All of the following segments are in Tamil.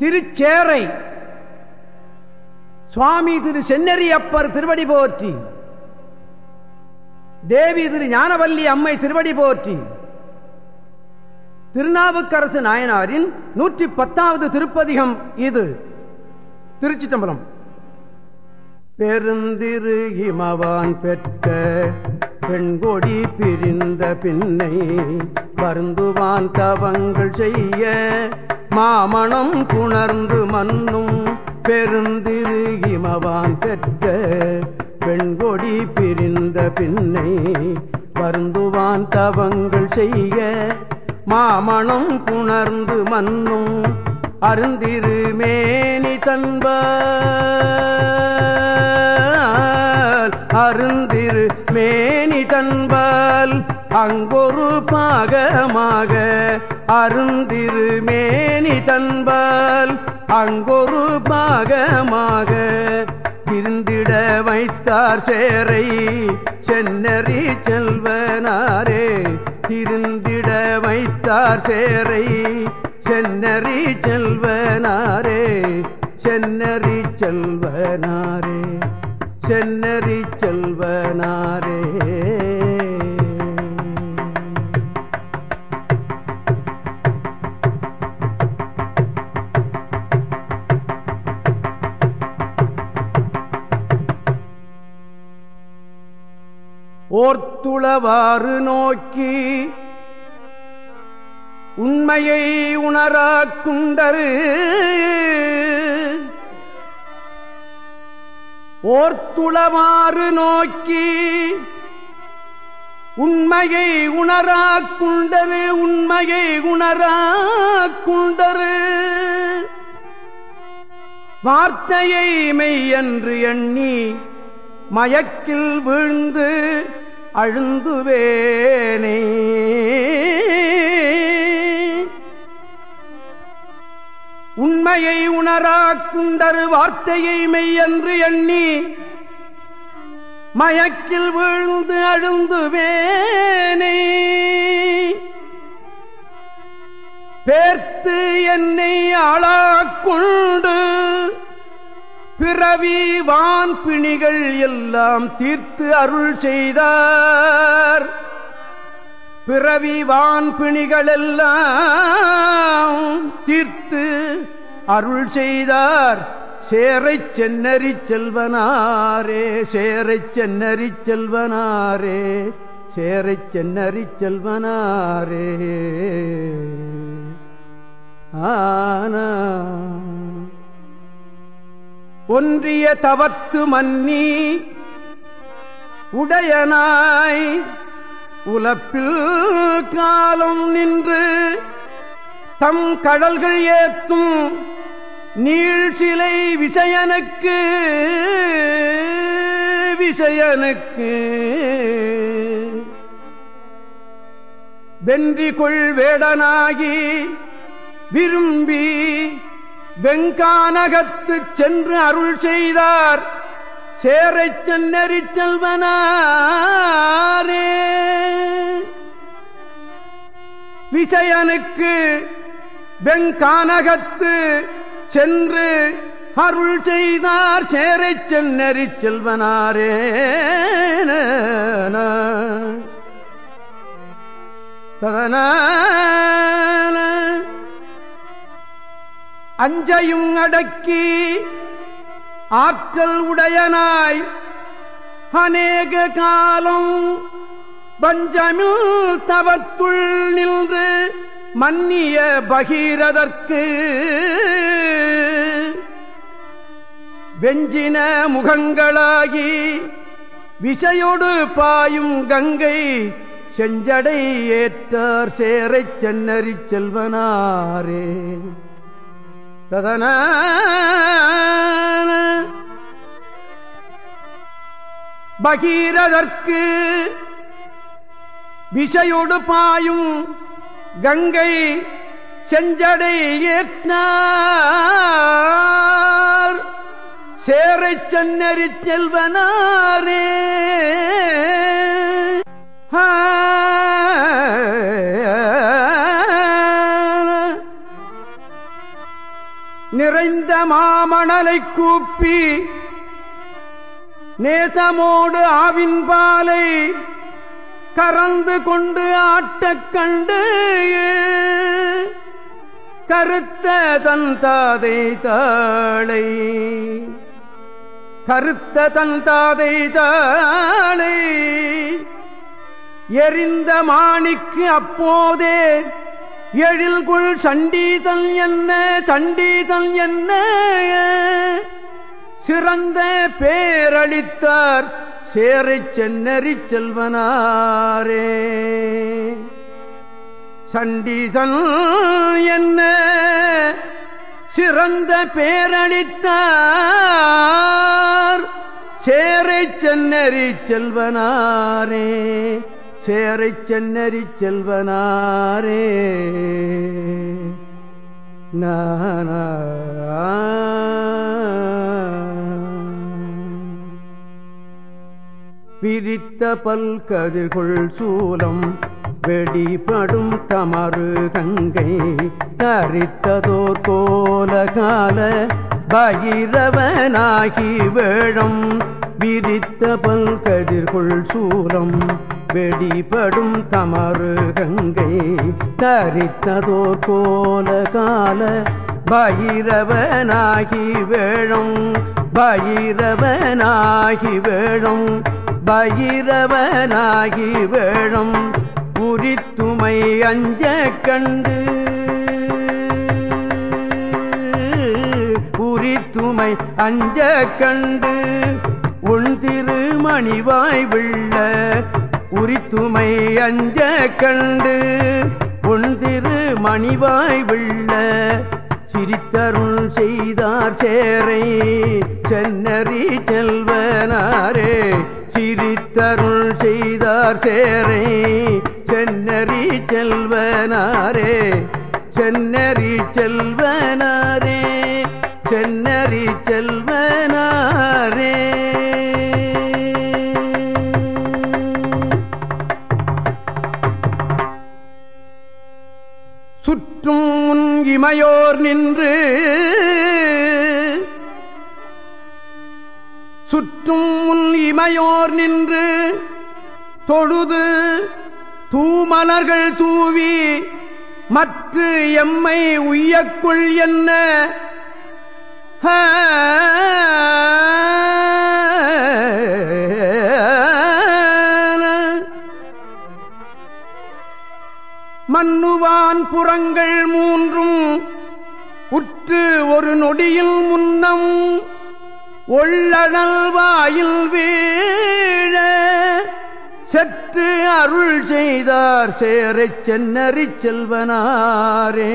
திருச்சேரை. சுவாமி திரு சென்னரியப்பர் திருவடி போற்றி. தேவி திரு ஞானவல்லி அம்மை திருவடி போற்றி. திருநாவுக்கரசு நாயனாரின் நூற்றி பத்தாவது திருப்பதிகம் இது. திருச்சி தம்பரம் பெருந்திரு இமவான் பெற்ற பெண்கொடி பிரிந்த பின்னை வருந்துவான் தவங்கள் செய்ய மாமணம் புணர்ந்து மன்னும் பெருந்திரு இமவான் பெற்ற பெண்கொடி பிரிந்த பின்னை வருந்துவான் தவங்கள் செய்ய மாமணம் புணர்ந்து மன்னும் அருந்திரு மேனி தன்ப அருந்திரு மேனி தன்பால். அங்கொரு பாகமாக அருந்திரு மேனி தன்பால் அங்கொரு பாகமாக இருந்திட வைத்தார் சேரை. சென்னறி செல்வனாரே திருந்திட வைத்தார் சேரை. சென்னறி செல்வனாரே சென்னறி செல்வனாரே சென்னறி செல்வனாரே. ஓர்த்துளவாறு நோக்கி உண்மையை உணரா குண்டரு. ஓர்த்துளவாறு நோக்கி உண்மையை உணரா குண்டரு உண்மையை உணரா குண்டரு. வார்த்தையை மெய் என்று எண்ணி மயக்கில் வீழ்ந்து அழுந்துவேனே உண்மையை உணரா குண்டரு வார்த்தையை மெய்யென்று எண்ணி மயக்கில் விழுந்து அழுந்துவேனே. பேர்த்து என்னை ஆளாக்குண்டு பிறவி வான் பிணிகள் எல்லாம் தீர்த்து அருள் செய்தார். பிறவி வான் பிணிகள் எல்லாம் தீர்த்து அருள் செய்தார். சேரை சென்னறி செல்வனாரே சேரை சென்னறி செல்வனாரே சேரை சென்னறி செல்வனாரே. ஆனா ஒன்றிய தவத்து மன்னி உடையனாய் உலப்பில் காலம் நின்று தம் கடல்கள் ஏத்தும் நீழ்சிலை விசயனுக்கு விசயனுக்கு. வென்றி கொள் வேடனாகி விரும்பி வெங்கானகத்து சென்று அருள் செய்தார். சேரை சென்னறி செல்வனாரே. விசயனுக்கு வெங்கானகத்து சென்று அருள் செய்தார். சேரை சென்னறி செல்வனாரே. ததன அஞ்சையும் அடக்கி ஆற்றல் உடையனாய் அநேக காலம் பஞ்சமில் தவத்துள் நின்று மன்னிய பகீரதற்கு வெஞ்சின முகங்களாகி விசையோடு பாயும் கங்கை செஞ்சடை ஏற்றார் சேரை சென்னறி செல்வனாரே. ததன. பகீரதற்கு விஷயோடு பாயும் கங்கை செஞ்சடை ஏற்றார். சேரை சென்னறி செல்வனாரே. நிறைந்த மாமணலை கூப்பி நேதமோடு ஆவின் பாலை கறந்து கொண்டு ஆட்டக் கண்டு கருத்த தந்தாதை தாளை கருத்த தந்தாதை தாளை எரிந்த மாணிக்கு அப்போதே எழில்குள் சண்டீதல் என்ன சண்டீதல் என்ன? சிறந்த பேரளித்தார் சேரை சென்னறி செல்வனாரே. சண்டீசன் என்ன? சிறந்த பேரளித்தார் சேரை சென்னறி செல்வனாரே. சேரை சென்னறி செல்வனாரே. நானா விரித்த பல்கதிர்கொள் சூலம் வெடிபடும் தமறு கங்கை தரித்ததோர் கோல கால பகிரவனாகி வேடம் விரித்த பல்கதிர்கொள் சூலம் வெடிபடும் தமறு கங்கை தரித்ததோர் கோல கால. பயிரவனாகி வேழும் பயிரவனாகி வேழும் பயிரவனாகி வேழும் உரித்துமை அஞ்ச கண்டு. உரித்துமை அஞ்ச கண்டு. உன் திருமணிவாய் விள்ள உரித்துமை அஞ்ச கண்டு ஒன்றிரு மணிவாய் விள்ள சிரித்தருள் செய்தார் சேரை சென்னறி செல்வனாரே சிரித்தருள் செய்தார் சேரை சென்னறி செல்வனாரே சென்னறி செல்வனாரே சென்னறி செல்வனார். இமையோர் நின்று சுற்றும் முன் இமையோர் நின்று தொழுது தூமலர்கள் தூவி மற்ற எம்மை உய்யக்குள் என்ன? மன்னுவான் புறங்கள் மூன்றும் உற்று ஒரு நொடியில் முன்னம் ஒள்ளழல் வாயில் வீழ சற்று அருள் செய்தார் சேரை சென்னறி செல்வனாரே.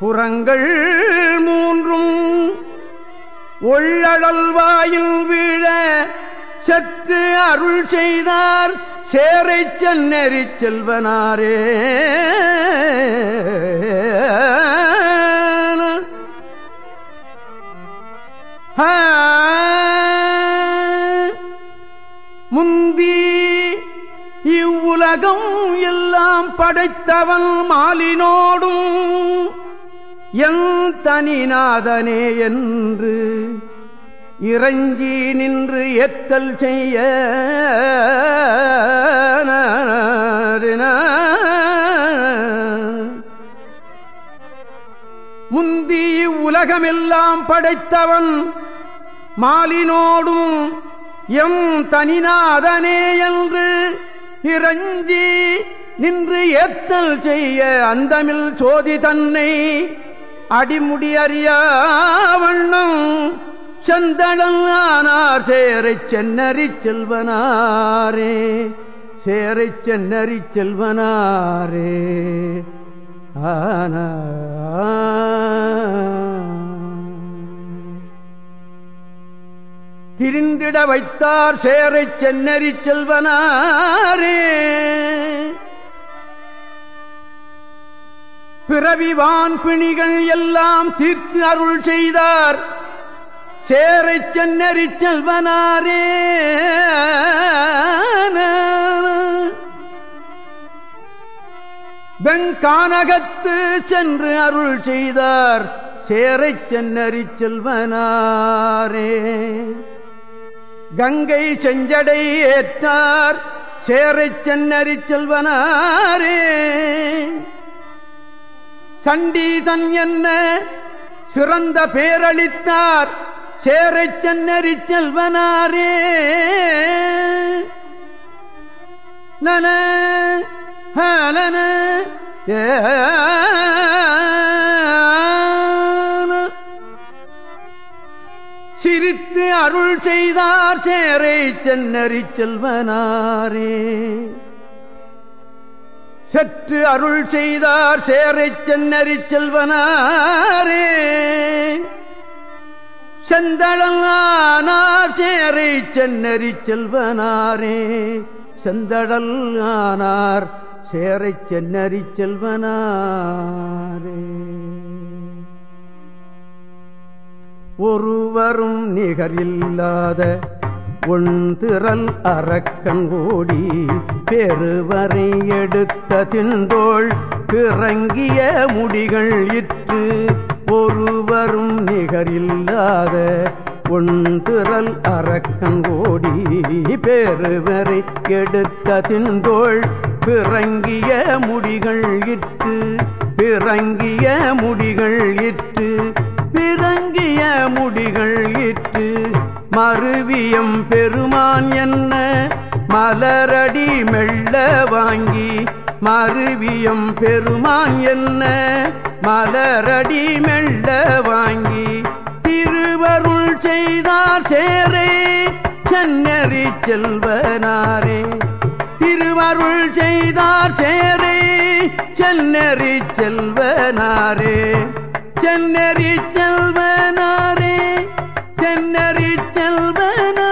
புறங்கள் மூன்றும் ஒள்ளழல் வாயில் வீழ சற்று அருள் செய்தார் சேரை சென்னறி செல்வனாரே முந்தி இவ்வுலகம் எல்லாம் படைத்தவன் மாலினோடும் என் தனிநாதனே என்று இறங்கி நின்று ஏத்தல் செய்ய முந்தி உலகமெல்லாம் படைத்தவன் மாலினோடும் எம் தனிநாதனே என்று இறஞ்சி நின்று ஏத்தல் செய்ய அந்தமில் சோதி தன்னை அடிமுடி அறியா வண்ணம் செந்தளல் ஆனார் சேரை சென்னறி செல்வனாரே சேரை சென்னறி செல்வனாரே. ஆன. திரிந்திட வைத்தார் சேரை சென்னறி செல்வனாரே. பிறவிவான் பிணிகள் எல்லாம் தீர்த்து அருள் செய்தார். சேரை சென்னறி செல்வனாரே. வெங்கானகத்து சென்று அருள் செய்தார். சேரை சென்னறி செல்வனாரே. கங்கை செஞ்சடை ஏற்றார். சேரை சென்னறி செல்வனாரே. சண்டீசன் என்ன சிறந்த பேரளித்தார். சேரை சென்னறி செல்வனாரே. நன ஹலன ஏ சிரித்து அருள் செய்தார் சேரை சென்னறி செல்வனாரே. சற்று அருள் செய்தார் சேரை சென்னறி செல்வனாரே. செந்தழலானார் சேரை சென்னறி செல்வனாரே. செந்தடல் ஆனார் சேரை சென்னறி செல்வனாரே. ஒருவரும் நிகரில்லாத ஒன்றிரல் அறக்கன் ஓடி பெருவரை எடுத்த தின்றோள் பிறங்கிய முடிகள் இற்று ஒருவரும் நிகரில்லாத ஒன்றுரல் அறக்கன் ஓடி பேருவரை கெடுத்த தின்தோள் பிறங்கிய முடிகள் இட்டு பிறங்கிய முடிகள் இட்டு பிறங்கிய முடிகள் இட்டு மறுவியம் பெருமான் என்ன மலரடி மெல்ல வாங்கி மறுவியம் பெருமான் என்ன? மலரடி மெல்ல வாங்கி திருவருள் செய்தார் சேரே சென்னறி செல்வனாரே. திருவருள் செய்தார் சேரே சென்னறி செல்வனாரே. சென்னறி செல்வனாரே சென்னறி செல்வனாரே.